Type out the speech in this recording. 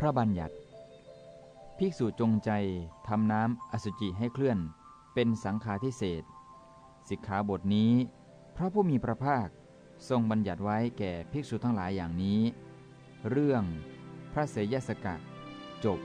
พระบัญญัติ ภิกษุจงใจทำน้ำอสุจิให้เคลื่อน เป็นสังฆาทิเศษสิกขาบทนี้ พระผู้มีพระภาคทรงบัญญัติไว้แก่ภิกษุทั้งหลายอย่างนี้ เรื่องพระเสยสกะจบ